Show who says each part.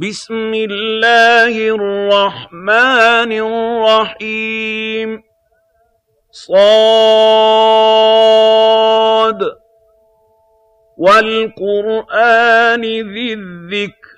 Speaker 1: بسم الله الرحمن الرحيم. صاد. والقرآن ذي الذكر.